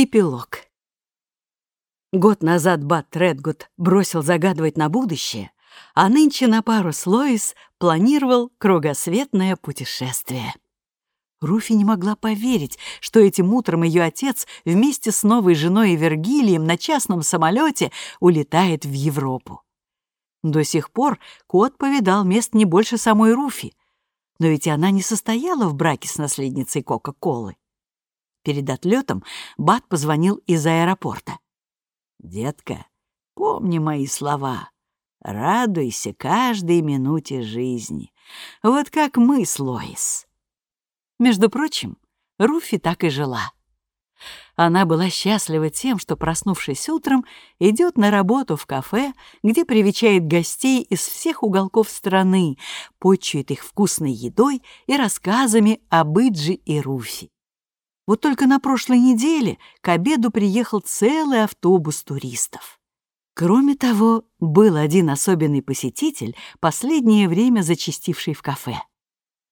Эпилог. Год назад Бат Редгуд бросил загадывать на будущее, а нынче на пару с Лоис планировал кругосветное путешествие. Руфи не могла поверить, что этим утром ее отец вместе с новой женой и Вергилием на частном самолете улетает в Европу. До сих пор кот повидал мест не больше самой Руфи, но ведь она не состояла в браке с наследницей Кока-Колы. Перед отлетом Бат позвонил из аэропорта. «Детка, помни мои слова. Радуйся каждой минуте жизни. Вот как мы с Лоис». Между прочим, Руфи так и жила. Она была счастлива тем, что, проснувшись утром, идет на работу в кафе, где привечает гостей из всех уголков страны, почует их вкусной едой и рассказами об Иджи и Руфи. Вот только на прошлой неделе к обеду приехал целый автобус туристов. Кроме того, был один особенный посетитель, последнее время зачастивший в кафе.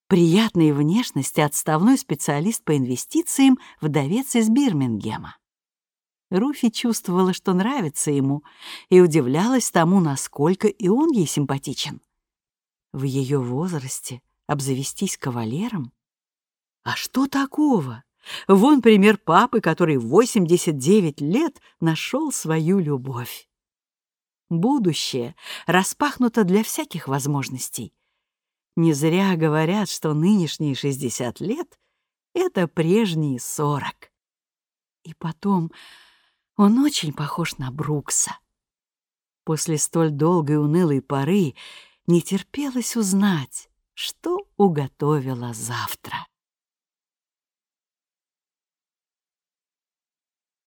Приятной внешности отставной специалист по инвестициям, вдовец из Бирмингема. Руфи чувствовала, что нравится ему, и удивлялась тому, насколько и он ей симпатичен. В ее возрасте обзавестись кавалером? А что такого? Вон пример папы, который в 89 лет нашел свою любовь. Будущее распахнуто для всяких возможностей. Не зря говорят, что нынешние 60 лет — это прежние 40. И потом, он очень похож на Брукса. После столь долгой унылой поры не терпелось узнать, что уготовила завтра.